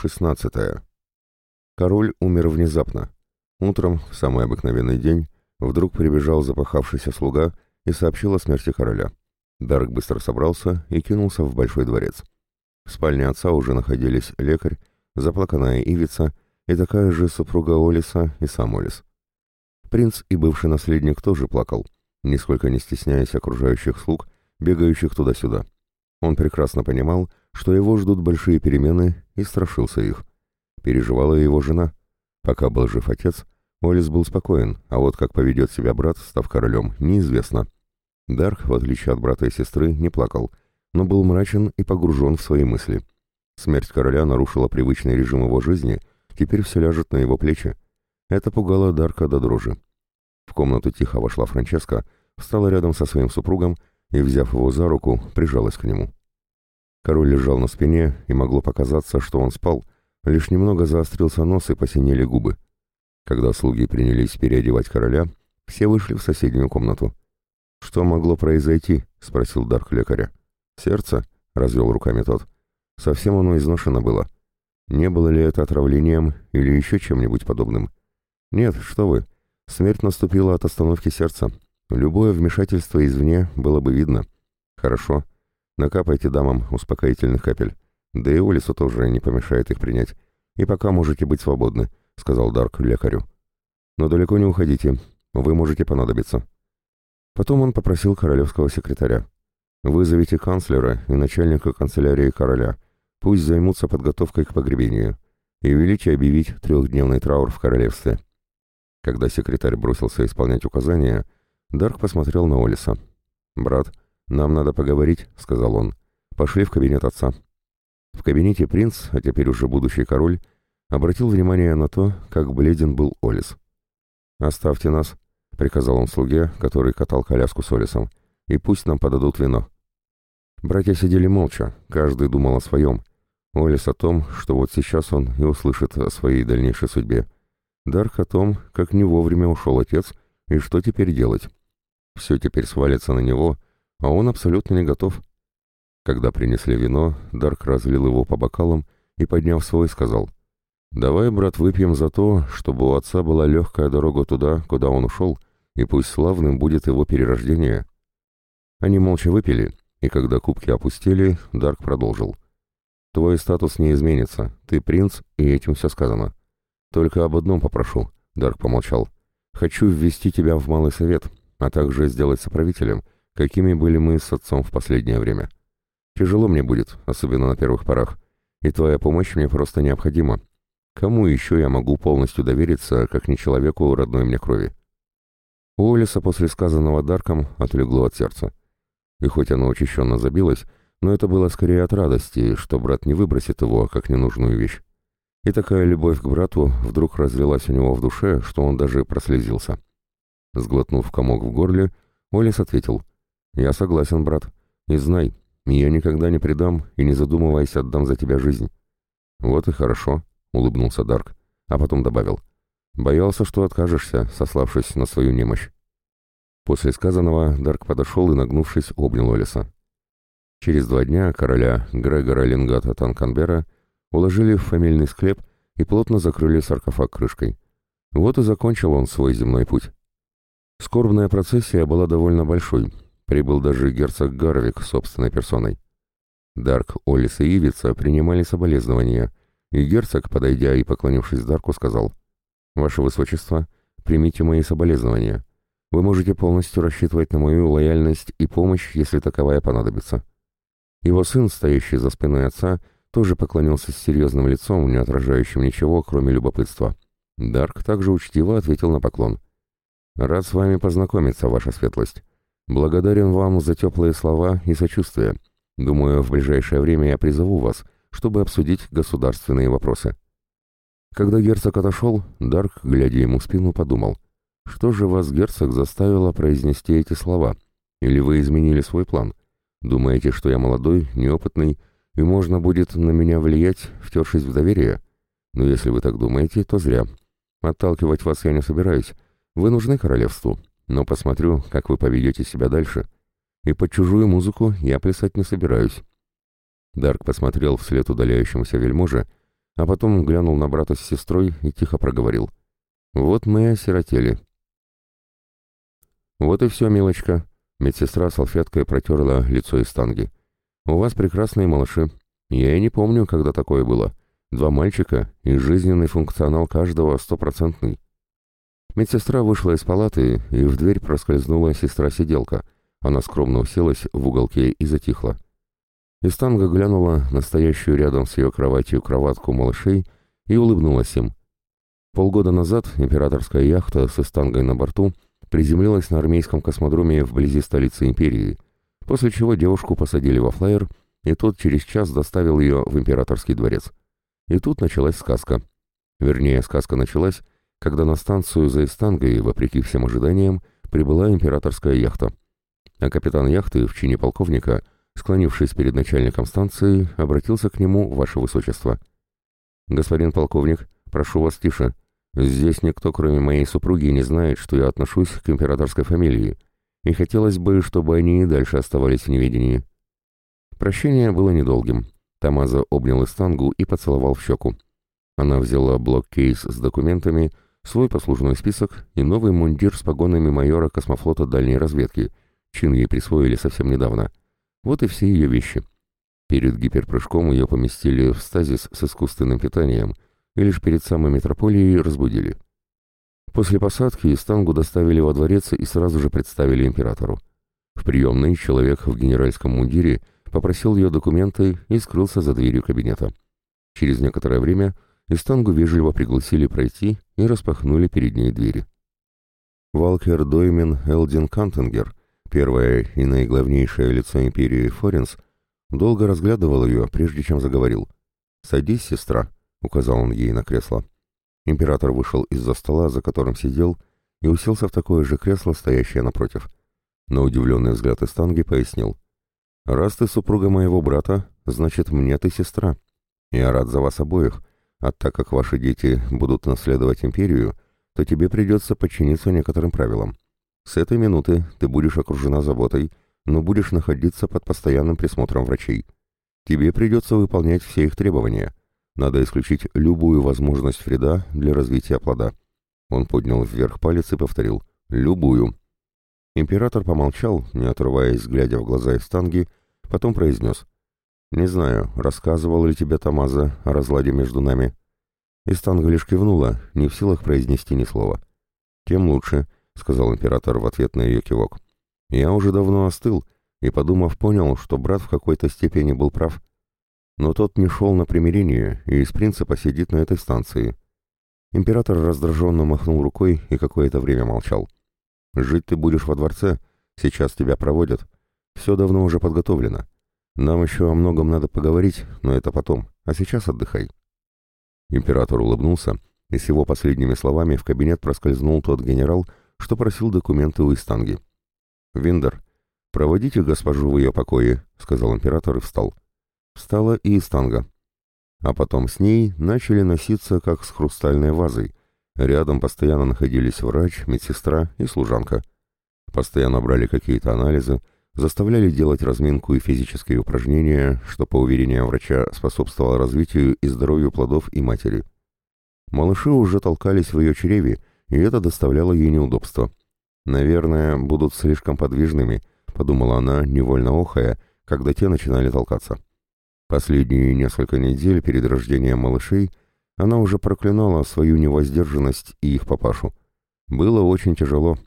16. Король умер внезапно. Утром, в самый обыкновенный день, вдруг прибежал запахавшийся слуга и сообщил о смерти короля. Дарк быстро собрался и кинулся в большой дворец. В спальне отца уже находились лекарь, заплаканная Ивица и такая же супруга Олиса и сам Олис. Принц и бывший наследник тоже плакал, нисколько не стесняясь окружающих слуг, бегающих туда-сюда. Он прекрасно понимал, что его ждут большие перемены, и страшился их. Переживала его жена. Пока был жив отец, Олис был спокоен, а вот как поведет себя брат, став королем, неизвестно. Дарк, в отличие от брата и сестры, не плакал, но был мрачен и погружен в свои мысли. Смерть короля нарушила привычный режим его жизни, теперь все ляжет на его плечи. Это пугало Дарка до дрожи. В комнату тихо вошла Франческа, встала рядом со своим супругом и, взяв его за руку, прижалась к нему. Король лежал на спине, и могло показаться, что он спал, лишь немного заострился нос и посинели губы. Когда слуги принялись переодевать короля, все вышли в соседнюю комнату. «Что могло произойти?» — спросил Дарк лекаря. «Сердце?» — развел руками тот. «Совсем оно изношено было. Не было ли это отравлением или еще чем-нибудь подобным?» «Нет, что вы. Смерть наступила от остановки сердца. Любое вмешательство извне было бы видно. Хорошо. Накапайте дамам успокоительных капель. Да и Олису тоже не помешает их принять. И пока можете быть свободны», — сказал Дарк лекарю. «Но далеко не уходите. Вы можете понадобиться». Потом он попросил королевского секретаря. «Вызовите канцлера и начальника канцелярии короля. Пусть займутся подготовкой к погребению. И велите объявить трехдневный траур в королевстве». Когда секретарь бросился исполнять указания, Дарк посмотрел на Олиса. «Брат, «Нам надо поговорить», — сказал он. «Пошли в кабинет отца». В кабинете принц, а теперь уже будущий король, обратил внимание на то, как бледен был Олис. «Оставьте нас», — приказал он слуге, который катал коляску с Олисом, — «и пусть нам подадут вино». Братья сидели молча, каждый думал о своем. Олис о том, что вот сейчас он и услышит о своей дальнейшей судьбе. Дарк о том, как не вовремя ушел отец и что теперь делать. Все теперь свалится на него — а он абсолютно не готов. Когда принесли вино, Дарк разлил его по бокалам и, подняв свой, сказал, «Давай, брат, выпьем за то, чтобы у отца была легкая дорога туда, куда он ушел, и пусть славным будет его перерождение». Они молча выпили, и когда кубки опустили, Дарк продолжил. «Твой статус не изменится, ты принц, и этим все сказано. Только об одном попрошу», — Дарк помолчал. «Хочу ввести тебя в Малый Совет, а также сделать соправителем, какими были мы с отцом в последнее время. Тяжело мне будет, особенно на первых порах, и твоя помощь мне просто необходима. Кому еще я могу полностью довериться, как не человеку родной мне крови? У Олиса после сказанного Дарком отлегло от сердца. И хоть оно учащенно забилось, но это было скорее от радости, что брат не выбросит его, как ненужную вещь. И такая любовь к брату вдруг разлилась у него в душе, что он даже прослезился. Сглотнув комок в горле, Олис ответил, «Я согласен, брат. И знай, я никогда не предам и, не задумываясь, отдам за тебя жизнь». «Вот и хорошо», — улыбнулся Дарк, а потом добавил. «Боялся, что откажешься, сославшись на свою немощь». После сказанного Дарк подошел и, нагнувшись, обнял Олиса. Через два дня короля Грегора Лингата Танканбера уложили в фамильный склеп и плотно закрыли саркофаг крышкой. Вот и закончил он свой земной путь. Скорбная процессия была довольно большой, Прибыл даже герцог Гарвик собственной персоной. Дарк, Олис и Ивица принимали соболезнования, и герцог, подойдя и поклонившись Дарку, сказал, «Ваше Высочество, примите мои соболезнования. Вы можете полностью рассчитывать на мою лояльность и помощь, если таковая понадобится». Его сын, стоящий за спиной отца, тоже поклонился с серьезным лицом, не отражающим ничего, кроме любопытства. Дарк также учтиво ответил на поклон. «Рад с вами познакомиться, ваша светлость. Благодарен вам за теплые слова и сочувствие. Думаю, в ближайшее время я призову вас, чтобы обсудить государственные вопросы». Когда герцог отошел, Дарк, глядя ему в спину, подумал, «Что же вас, герцог, заставило произнести эти слова? Или вы изменили свой план? Думаете, что я молодой, неопытный, и можно будет на меня влиять, втершись в доверие? Но если вы так думаете, то зря. Отталкивать вас я не собираюсь. Вы нужны королевству, но посмотрю, как вы поведете себя дальше. И под чужую музыку я плясать не собираюсь». Дарк посмотрел вслед удаляющемуся вельможе, а потом глянул на брата с сестрой и тихо проговорил. «Вот мы и осиротели». «Вот и все, милочка», — медсестра салфеткой протерла лицо из танги. «У вас прекрасные малыши. Я и не помню, когда такое было. Два мальчика и жизненный функционал каждого стопроцентный». Медсестра вышла из палаты, и в дверь проскользнула сестра-сиделка. Она скромно уселась в уголке и затихла. Истанга глянула на стоящую рядом с ее кроватью кроватку малышей и улыбнулась им. Полгода назад императорская яхта с Истангой на борту приземлилась на армейском космодроме вблизи столицы империи, после чего девушку посадили во флайер, и тот через час доставил ее в императорский дворец. И тут началась сказка. Вернее, сказка началась, когда на станцию за Истангой, вопреки всем ожиданиям, прибыла императорская яхта. А капитан яхты в чине полковника – Склонившись перед начальником станции, обратился к нему, ваше высочество. «Господин полковник, прошу вас тише. Здесь никто, кроме моей супруги, не знает, что я отношусь к императорской фамилии, и хотелось бы, чтобы они и дальше оставались в неведении». Прощение было недолгим. Тамаза обнял Истангу и поцеловал в щеку. Она взяла блок-кейс с документами, свой послужной список и новый мундир с погонами майора космофлота дальней разведки, чин ей присвоили совсем недавно — вот и все ее вещи. Перед гиперпрыжком ее поместили в стазис с искусственным питанием и лишь перед самой метрополией разбудили. После посадки Истангу доставили во дворец и сразу же представили императору. В приемной человек в генеральском мундире попросил ее документы и скрылся за дверью кабинета. Через некоторое время Истангу вежливо пригласили пройти и распахнули перед ней двери. Валкер Доймен Элдин Кантенгер Первое и наиглавнейшее лицо империи Форенс долго разглядывал ее, прежде чем заговорил. «Садись, сестра», — указал он ей на кресло. Император вышел из-за стола, за которым сидел, и уселся в такое же кресло, стоящее напротив. На удивленный взгляд Эстанги пояснил. «Раз ты супруга моего брата, значит, мне ты сестра. Я рад за вас обоих, а так как ваши дети будут наследовать империю, то тебе придется подчиниться некоторым правилам. С этой минуты ты будешь окружена заботой, но будешь находиться под постоянным присмотром врачей. Тебе придется выполнять все их требования. Надо исключить любую возможность вреда для развития плода. Он поднял вверх палец и повторил «любую». Император помолчал, не отрываясь, глядя в глаза Эстанги, потом произнес «Не знаю, рассказывал ли тебе Тамаза о разладе между нами?» Истанга лишь кивнула, не в силах произнести ни слова. «Тем лучше», — сказал император в ответ на ее кивок. «Я уже давно остыл и, подумав, понял, что брат в какой-то степени был прав. Но тот не шел на примирение и из принципа сидит на этой станции». Император раздраженно махнул рукой и какое-то время молчал. «Жить ты будешь во дворце, сейчас тебя проводят. Все давно уже подготовлено. Нам еще о многом надо поговорить, но это потом, а сейчас отдыхай». Император улыбнулся, и с его последними словами в кабинет проскользнул тот генерал, что просил документы у Истанги. «Виндер, проводите госпожу в ее покое», — сказал император и встал. Встала и Истанга. А потом с ней начали носиться, как с хрустальной вазой. Рядом постоянно находились врач, медсестра и служанка. Постоянно брали какие-то анализы, заставляли делать разминку и физические упражнения, что, по уверениям врача, способствовало развитию и здоровью плодов и матери. Малыши уже толкались в ее чреве, и это доставляло ей неудобства. «Наверное, будут слишком подвижными», — подумала она, невольно охая, когда те начинали толкаться. Последние несколько недель перед рождением малышей она уже проклинала свою невоздержанность и их папашу. Было очень тяжело.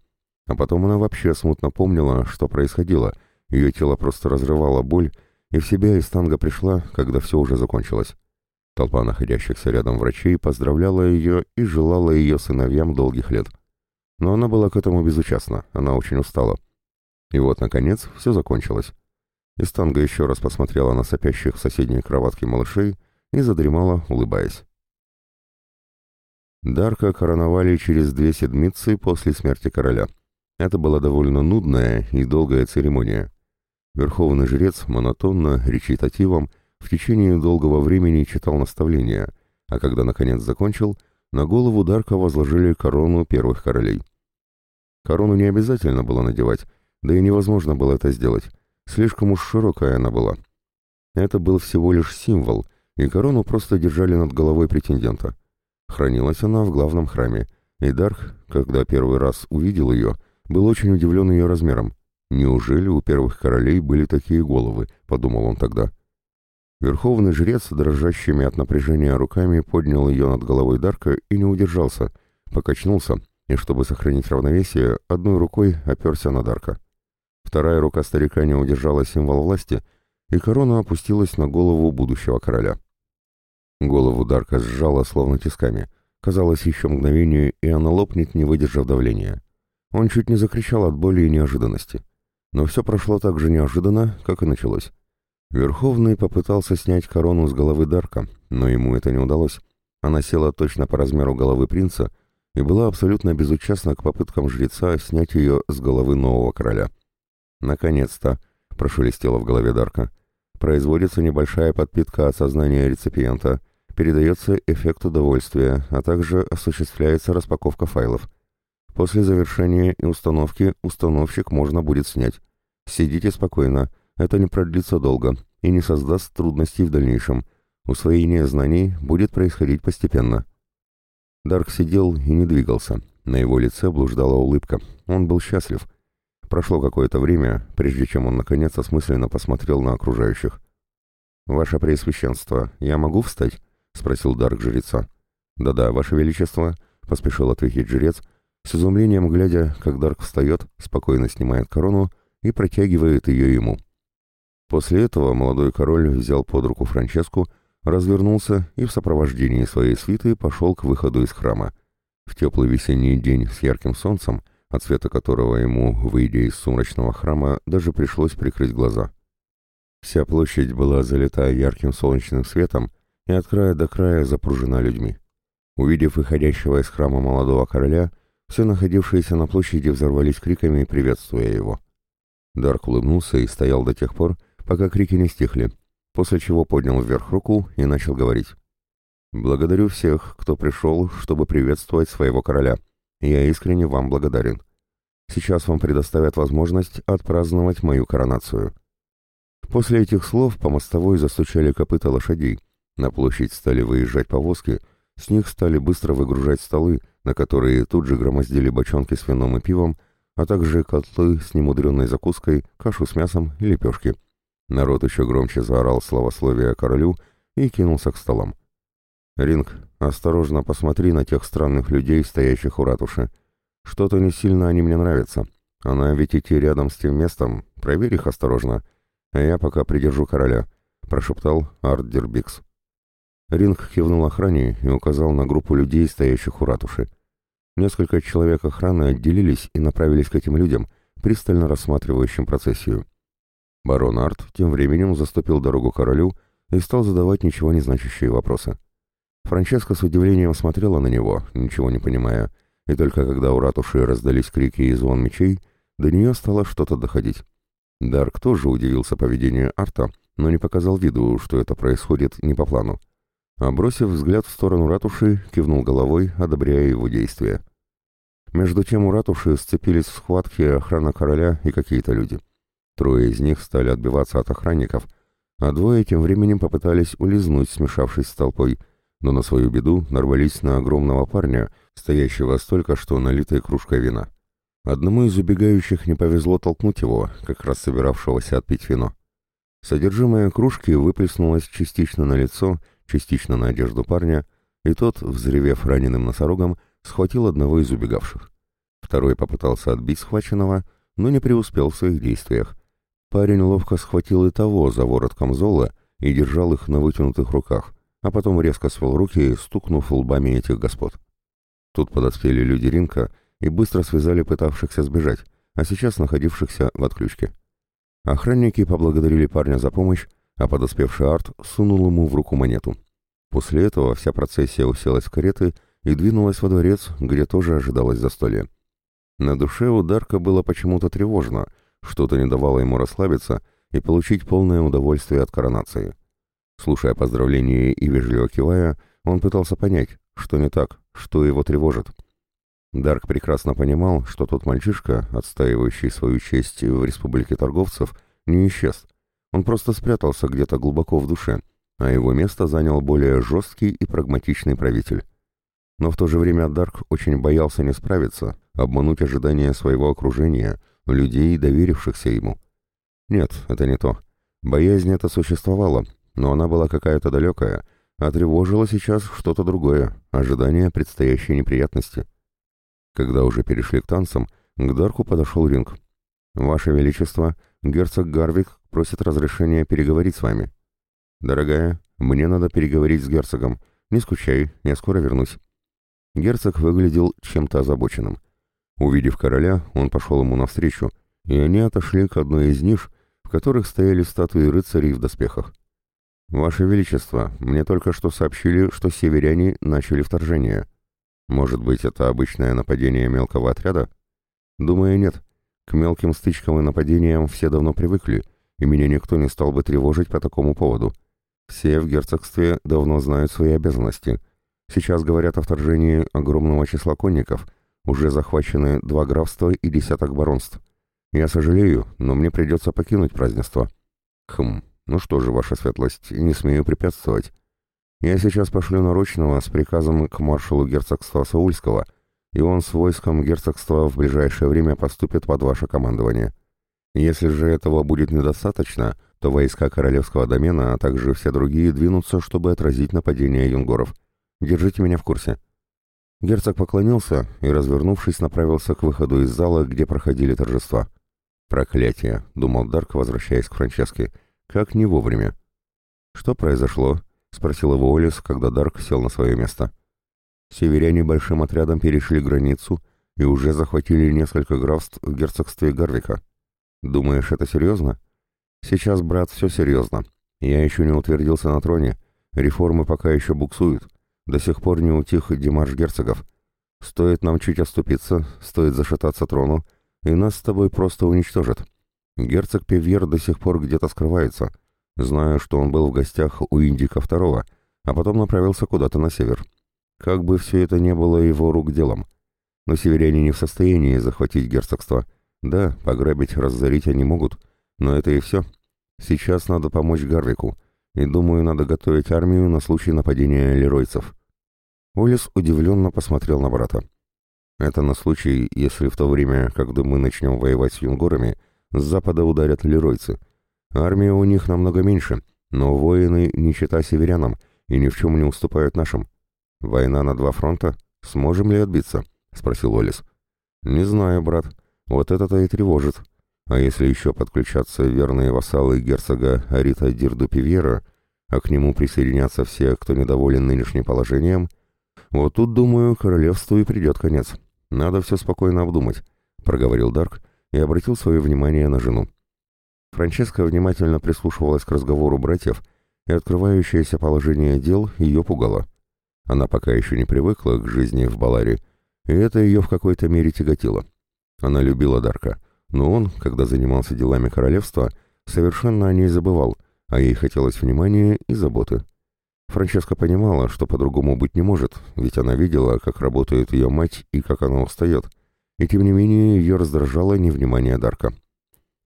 А потом она вообще смутно помнила, что происходило. Ее тело просто разрывало боль, и в себя из танга пришла, когда все уже закончилось. Толпа находящихся рядом врачей поздравляла ее и желала ее сыновьям долгих лет. Но она была к этому безучастна, она очень устала. И вот, наконец, все закончилось. Истанга еще раз посмотрела на сопящих в соседней кроватке малышей и задремала, улыбаясь. Дарка короновали через две седмицы после смерти короля. Это была довольно нудная и долгая церемония. Верховный жрец монотонно, речитативом, в течение долгого времени читал наставления, а когда наконец закончил, на голову Дарка возложили корону первых королей. Корону не обязательно было надевать, да и невозможно было это сделать, слишком уж широкая она была. Это был всего лишь символ, и корону просто держали над головой претендента. Хранилась она в главном храме, и Дарх, когда первый раз увидел ее, был очень удивлен ее размером. «Неужели у первых королей были такие головы?» — подумал он тогда. Верховный жрец, дрожащими от напряжения руками, поднял ее над головой Дарка и не удержался, покачнулся, и, чтобы сохранить равновесие, одной рукой оперся на Дарка. Вторая рука старика не удержала символ власти, и корона опустилась на голову будущего короля. Голову Дарка сжала словно тисками. Казалось, еще мгновение, и она лопнет, не выдержав давления. Он чуть не закричал от боли и неожиданности. Но все прошло так же неожиданно, как и началось. Верховный попытался снять корону с головы Дарка, но ему это не удалось. Она села точно по размеру головы принца и была абсолютно безучастна к попыткам жреца снять ее с головы нового короля. «Наконец-то!» — прошелестело в голове Дарка. «Производится небольшая подпитка от сознания реципиента, передается эффект удовольствия, а также осуществляется распаковка файлов. После завершения и установки установщик можно будет снять. Сидите спокойно» это не продлится долго и не создаст трудностей в дальнейшем. Усвоение знаний будет происходить постепенно. Дарк сидел и не двигался. На его лице блуждала улыбка. Он был счастлив. Прошло какое-то время, прежде чем он наконец осмысленно посмотрел на окружающих. «Ваше Преосвященство, я могу встать?» — спросил Дарк жреца. «Да-да, Ваше Величество», — поспешил ответить жрец, с изумлением глядя, как Дарк встает, спокойно снимает корону и протягивает ее ему. После этого молодой король взял под руку Франческу, развернулся и в сопровождении своей свиты пошел к выходу из храма. В теплый весенний день с ярким солнцем, от света которого ему, выйдя из сумрачного храма, даже пришлось прикрыть глаза. Вся площадь была залита ярким солнечным светом и от края до края запружена людьми. Увидев выходящего из храма молодого короля, все находившиеся на площади взорвались криками, приветствуя его. Дарк улыбнулся и стоял до тех пор, пока крики не стихли, после чего поднял вверх руку и начал говорить. «Благодарю всех, кто пришел, чтобы приветствовать своего короля. Я искренне вам благодарен. Сейчас вам предоставят возможность отпраздновать мою коронацию». После этих слов по мостовой застучали копыта лошадей, на площадь стали выезжать повозки, с них стали быстро выгружать столы, на которые тут же громоздили бочонки с вином и пивом, а также котлы с немудренной закуской, кашу с мясом и лепешки. Народ еще громче заорал словословие королю и кинулся к столам. «Ринг, осторожно посмотри на тех странных людей, стоящих у ратуши. Что-то не сильно они мне нравятся. Она ведь идти рядом с тем местом, проверь их осторожно, а я пока придержу короля», — прошептал Ардер Бикс. Ринг кивнул охране и указал на группу людей, стоящих у ратуши. Несколько человек охраны отделились и направились к этим людям, пристально рассматривающим процессию. Барон Арт тем временем заступил дорогу королю и стал задавать ничего не значащие вопросы. Франческа с удивлением смотрела на него, ничего не понимая, и только когда у ратуши раздались крики и звон мечей, до нее стало что-то доходить. Дарк тоже удивился поведению Арта, но не показал виду, что это происходит не по плану. А бросив взгляд в сторону ратуши, кивнул головой, одобряя его действия. Между тем у ратуши сцепились в схватке охрана короля и какие-то люди. Трое из них стали отбиваться от охранников, а двое тем временем попытались улизнуть, смешавшись с толпой, но на свою беду нарвались на огромного парня, стоящего столько, что налитой кружкой вина. Одному из убегающих не повезло толкнуть его, как раз собиравшегося отпить вино. Содержимое кружки выплеснулось частично на лицо, частично на одежду парня, и тот, взревев раненым носорогом, схватил одного из убегавших. Второй попытался отбить схваченного, но не преуспел в своих действиях, Парень ловко схватил и того за ворот камзола и держал их на вытянутых руках, а потом резко свел руки, стукнув лбами этих господ. Тут подоспели люди Ринка и быстро связали пытавшихся сбежать, а сейчас находившихся в отключке. Охранники поблагодарили парня за помощь, а подоспевший Арт сунул ему в руку монету. После этого вся процессия уселась в кареты и двинулась во дворец, где тоже ожидалось застолье. На душе у Дарка было почему-то тревожно — что-то не давало ему расслабиться и получить полное удовольствие от коронации. Слушая поздравления и вежливо кивая, он пытался понять, что не так, что его тревожит. Дарк прекрасно понимал, что тот мальчишка, отстаивающий свою честь в республике торговцев, не исчез. Он просто спрятался где-то глубоко в душе, а его место занял более жесткий и прагматичный правитель. Но в то же время Дарк очень боялся не справиться, обмануть ожидания своего окружения, людей, доверившихся ему. Нет, это не то. Боязнь эта существовала, но она была какая-то далекая, а тревожило сейчас что-то другое, ожидание предстоящей неприятности. Когда уже перешли к танцам, к Дарку подошел Ринг. «Ваше Величество, герцог Гарвик просит разрешения переговорить с вами». «Дорогая, мне надо переговорить с герцогом. Не скучай, я скоро вернусь». Герцог выглядел чем-то озабоченным. Увидев короля, он пошел ему навстречу, и они отошли к одной из ниш, в которых стояли статуи рыцарей в доспехах. «Ваше Величество, мне только что сообщили, что северяне начали вторжение. Может быть, это обычное нападение мелкого отряда? Думаю, нет. К мелким стычкам и нападениям все давно привыкли, и меня никто не стал бы тревожить по такому поводу. Все в герцогстве давно знают свои обязанности. Сейчас говорят о вторжении огромного числа конников. Уже захвачены два графства и десяток баронств. Я сожалею, но мне придется покинуть празднество. Хм, ну что же, ваша светлость, не смею препятствовать. Я сейчас пошлю нарочного с приказом к маршалу герцогства Саульского, и он с войском герцогства в ближайшее время поступит под ваше командование. Если же этого будет недостаточно, то войска королевского домена, а также все другие двинутся, чтобы отразить нападение юнгоров. Держите меня в курсе». Герцог поклонился и, развернувшись, направился к выходу из зала, где проходили торжества. «Проклятие!» — думал Дарк, возвращаясь к Франческе. «Как не вовремя!» «Что произошло?» — спросил его Олис, когда Дарк сел на свое место. Северяне большим отрядом перешли границу и уже захватили несколько графств в герцогстве Гарвика. «Думаешь, это серьезно?» «Сейчас, брат, все серьезно. Я еще не утвердился на троне. Реформы пока еще буксуют. До сих пор не утих Димаш герцогов. Стоит нам чуть оступиться, стоит зашататься трону, и нас с тобой просто уничтожат. Герцог Певьер до сих пор где-то скрывается. Знаю, что он был в гостях у Индика II, а потом направился куда-то на север. Как бы все это не было его рук делом. Но северяне не в состоянии захватить герцогство. Да, пограбить, разорить они могут, но это и все. Сейчас надо помочь Гарвику, и думаю, надо готовить армию на случай нападения леройцев. Олис удивленно посмотрел на брата. Это на случай, если в то время, когда мы начнем воевать с юнгорами, с запада ударят леройцы. Армия у них намного меньше, но воины не чита северянам и ни в чем не уступают нашим. Война на два фронта? Сможем ли отбиться? — спросил Олис. «Не знаю, брат. Вот это-то и тревожит. А если еще подключаться верные вассалы герцога Арита Дирду Пивьера, а к нему присоединятся все, кто недоволен нынешним положением, вот тут, думаю, королевству и придет конец. Надо все спокойно обдумать», — проговорил Дарк и обратил свое внимание на жену. Франческа внимательно прислушивалась к разговору братьев, и открывающееся положение дел ее пугало. Она пока еще не привыкла к жизни в Баларе, и это ее в какой-то мере тяготило. Она любила Дарка — но он, когда занимался делами королевства, совершенно о ней забывал, а ей хотелось внимания и заботы. Франческа понимала, что по-другому быть не может, ведь она видела, как работает ее мать и как она устает, и тем не менее ее раздражало невнимание Дарка.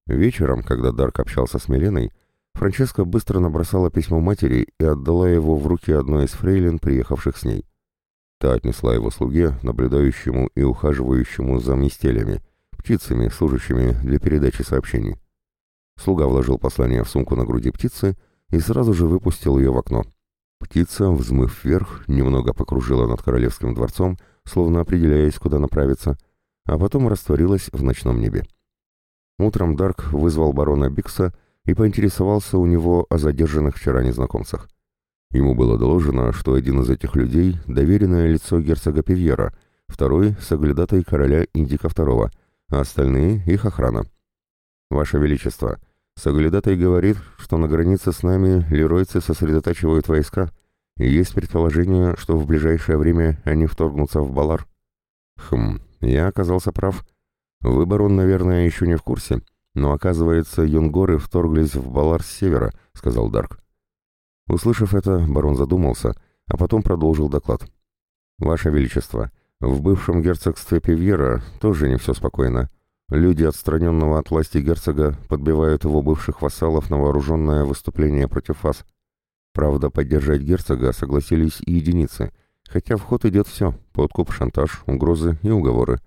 Вечером, когда Дарк общался с Миленой, Франческа быстро набросала письмо матери и отдала его в руки одной из фрейлин, приехавших с ней. Та отнесла его слуге, наблюдающему и ухаживающему за мистелями, птицами, служащими для передачи сообщений. Слуга вложил послание в сумку на груди птицы и сразу же выпустил ее в окно. Птица, взмыв вверх, немного покружила над королевским дворцом, словно определяясь, куда направиться, а потом растворилась в ночном небе. Утром Дарк вызвал барона Бикса и поинтересовался у него о задержанных вчера незнакомцах. Ему было доложено, что один из этих людей — доверенное лицо герцога Пивьера, второй — соглядатай короля Индика II — а остальные — их охрана. Ваше Величество, Сагалидатай говорит, что на границе с нами леройцы сосредотачивают войска, и есть предположение, что в ближайшее время они вторгнутся в Балар. Хм, я оказался прав. Вы, барон, наверное, еще не в курсе, но, оказывается, юнгоры вторглись в Балар с севера, — сказал Дарк. Услышав это, барон задумался, а потом продолжил доклад. «Ваше Величество, в бывшем герцогстве Пивьера тоже не все спокойно. Люди отстраненного от власти герцога подбивают его бывших вассалов на вооруженное выступление против вас. Правда, поддержать герцога согласились и единицы, хотя в ход идет все – подкуп, шантаж, угрозы и уговоры.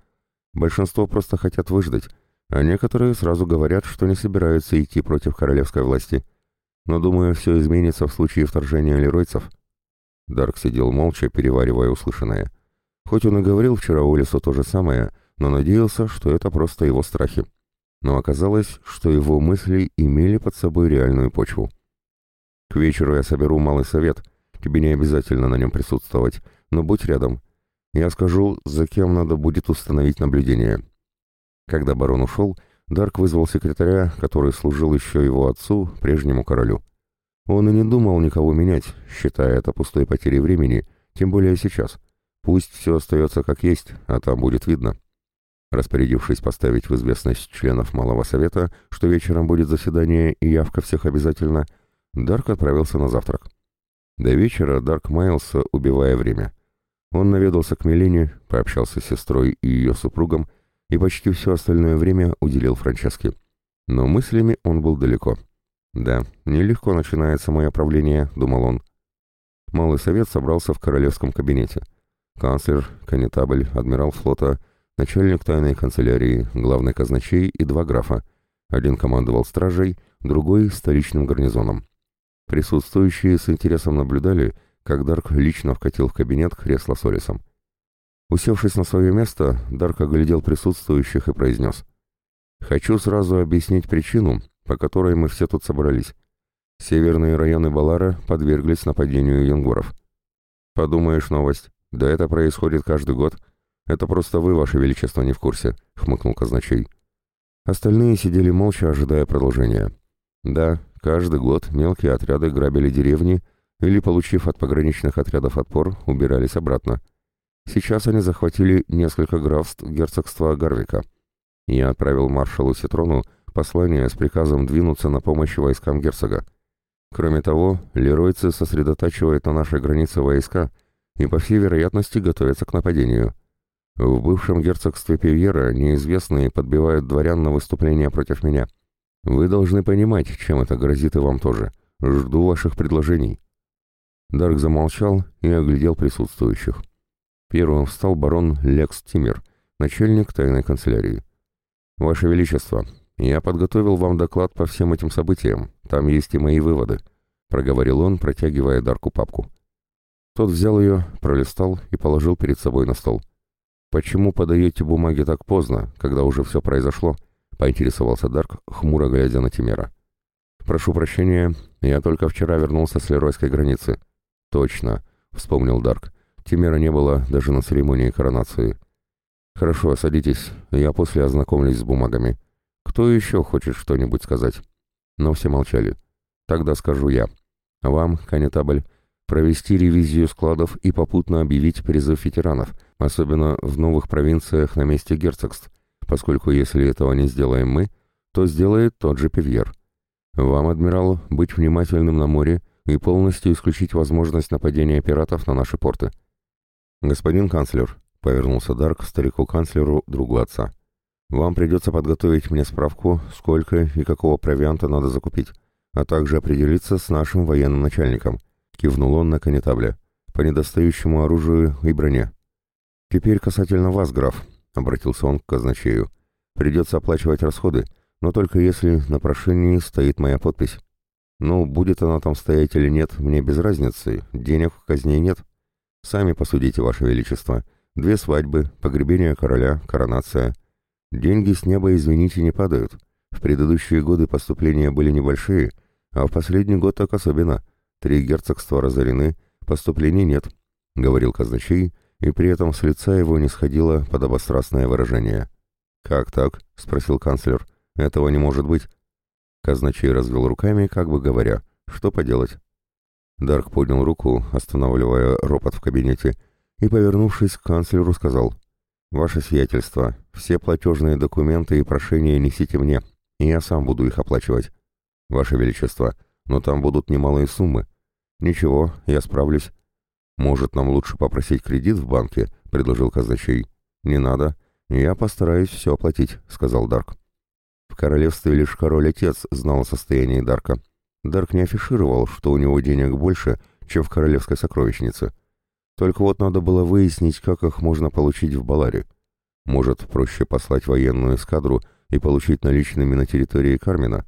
Большинство просто хотят выждать, а некоторые сразу говорят, что не собираются идти против королевской власти. Но, думаю, все изменится в случае вторжения леройцев. Дарк сидел молча, переваривая услышанное. Хоть он и говорил вчера Олису то же самое, но надеялся, что это просто его страхи. Но оказалось, что его мысли имели под собой реальную почву. «К вечеру я соберу малый совет. Тебе не обязательно на нем присутствовать, но будь рядом. Я скажу, за кем надо будет установить наблюдение». Когда барон ушел, Дарк вызвал секретаря, который служил еще его отцу, прежнему королю. Он и не думал никого менять, считая это пустой потерей времени, тем более сейчас. Пусть все остается как есть, а там будет видно. Распорядившись поставить в известность членов Малого Совета, что вечером будет заседание и явка всех обязательно, Дарк отправился на завтрак. До вечера Дарк маялся, убивая время. Он наведался к Мелине, пообщался с сестрой и ее супругом, и почти все остальное время уделил Франческе. Но мыслями он был далеко. «Да, нелегко начинается мое правление», — думал он. Малый совет собрался в королевском кабинете. Канцлер, конетабль, адмирал флота, начальник тайной канцелярии, главный казначей и два графа. Один командовал стражей, другой — столичным гарнизоном. Присутствующие с интересом наблюдали, как Дарк лично вкатил в кабинет кресло с Олисом. Усевшись на свое место, Дарк оглядел присутствующих и произнес. «Хочу сразу объяснить причину, по которой мы все тут собрались. Северные районы Балара подверглись нападению юнгуров. Подумаешь, новость. Да это происходит каждый год. Это просто вы, ваше величество, не в курсе», — хмыкнул казначей. Остальные сидели молча, ожидая продолжения. Да, каждый год мелкие отряды грабили деревни или, получив от пограничных отрядов отпор, убирались обратно. Сейчас они захватили несколько графств герцогства Гарвика. Я отправил маршалу Ситрону послание с приказом двинуться на помощь войскам герцога. Кроме того, леройцы сосредотачивают на нашей границе войска и, по всей вероятности, готовятся к нападению. В бывшем герцогстве Пивьера неизвестные подбивают дворян на выступление против меня. Вы должны понимать, чем это грозит и вам тоже. Жду ваших предложений». Дарк замолчал и оглядел присутствующих. Первым встал барон Лекс Тиммер, начальник тайной канцелярии. «Ваше Величество, я подготовил вам доклад по всем этим событиям, там есть и мои выводы», — проговорил он, протягивая Дарку папку. Тот взял ее, пролистал и положил перед собой на стол. «Почему подаете бумаги так поздно, когда уже все произошло?» — поинтересовался Дарк, хмуро глядя на Тимера. «Прошу прощения, я только вчера вернулся с Леройской границы». «Точно», — вспомнил Дарк. Тимера не было даже на церемонии коронации. «Хорошо, садитесь, я после ознакомлюсь с бумагами. Кто еще хочет что-нибудь сказать?» Но все молчали. «Тогда скажу я. Вам, конетабль, провести ревизию складов и попутно объявить призыв ветеранов, особенно в новых провинциях на месте герцогств, поскольку если этого не сделаем мы, то сделает тот же Певьер. Вам, адмирал, быть внимательным на море и полностью исключить возможность нападения пиратов на наши порты. «Господин канцлер», — повернулся Дарк к старику-канцлеру, другу отца, — «вам придется подготовить мне справку, сколько и какого провианта надо закупить, а также определиться с нашим военным начальником», — кивнул он на конетабле, — «по недостающему оружию и броне». «Теперь касательно вас, граф», — обратился он к казначею, — «придется оплачивать расходы, но только если на прошении стоит моя подпись. Ну, будет она там стоять или нет, мне без разницы, денег в казне нет». Сами посудите, Ваше Величество. Две свадьбы, погребение короля, коронация. Деньги с неба, извините, не падают. В предыдущие годы поступления были небольшие, а в последний год так особенно. Три герцогства разорены, поступлений нет, — говорил казначей, и при этом с лица его не сходило подобострастное выражение. «Как так?» — спросил канцлер. «Этого не может быть». Казначей развел руками, как бы говоря, «Что поделать?» Дарк поднял руку, останавливая ропот в кабинете, и, повернувшись к канцлеру, сказал, «Ваше сиятельство, все платежные документы и прошения несите мне, и я сам буду их оплачивать. Ваше Величество, но там будут немалые суммы. Ничего, я справлюсь. Может, нам лучше попросить кредит в банке?» — предложил казначей. «Не надо. Я постараюсь все оплатить», — сказал Дарк. В королевстве лишь король-отец знал о состоянии Дарка. Дарк не афишировал, что у него денег больше, чем в королевской сокровищнице. Только вот надо было выяснить, как их можно получить в Баларе. Может, проще послать военную эскадру и получить наличными на территории Кармина?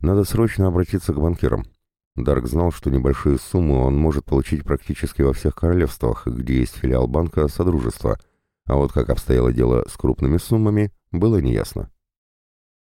Надо срочно обратиться к банкирам. Дарк знал, что небольшие суммы он может получить практически во всех королевствах, где есть филиал банка Содружества, а вот как обстояло дело с крупными суммами, было неясно.